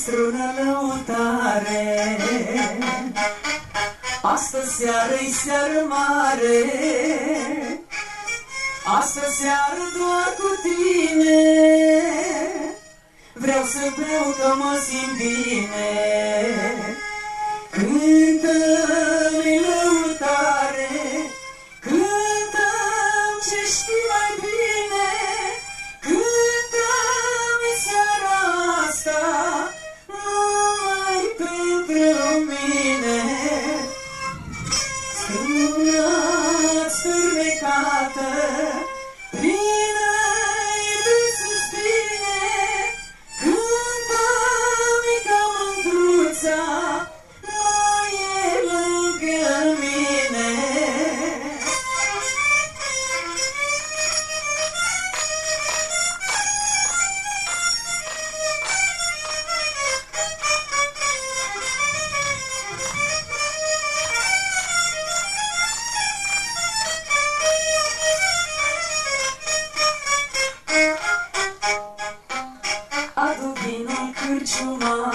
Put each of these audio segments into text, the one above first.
strună lăutare. Astă seară-i seară mare. Astă seară doar cu tine. Vreau să beau că mă simt bine. Cântă-mi nothing.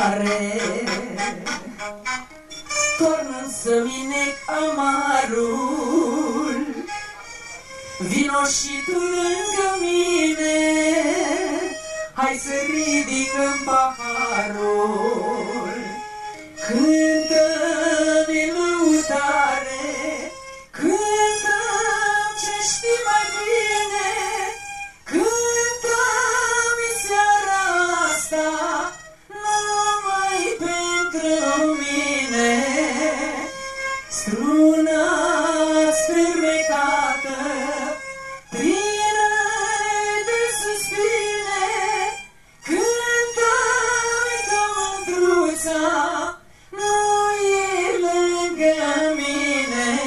Cârciumare Tornă să minec amarul. Vino și tu lângă mine. Hai să ridicăm paharul. Cântă-mi lăutare. Cântă-mi ce știi mai bine. Cântă-mi seara asta mândruța Nu e lângă mine.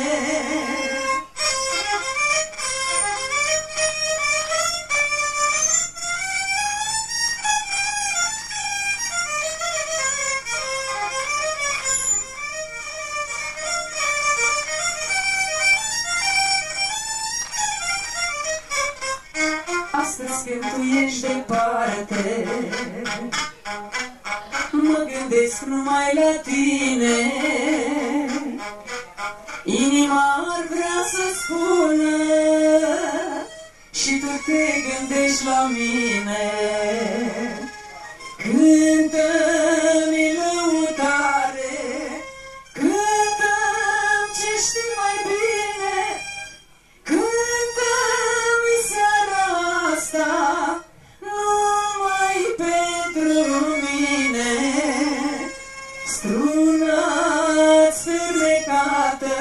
Astăzi când tu ești departe Mă gândesc numai la tine. Inima ar vrea să spună Și tu te gândești la mine. Cântă-mi i Nata.